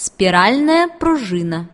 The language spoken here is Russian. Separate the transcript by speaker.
Speaker 1: спиральная пружина.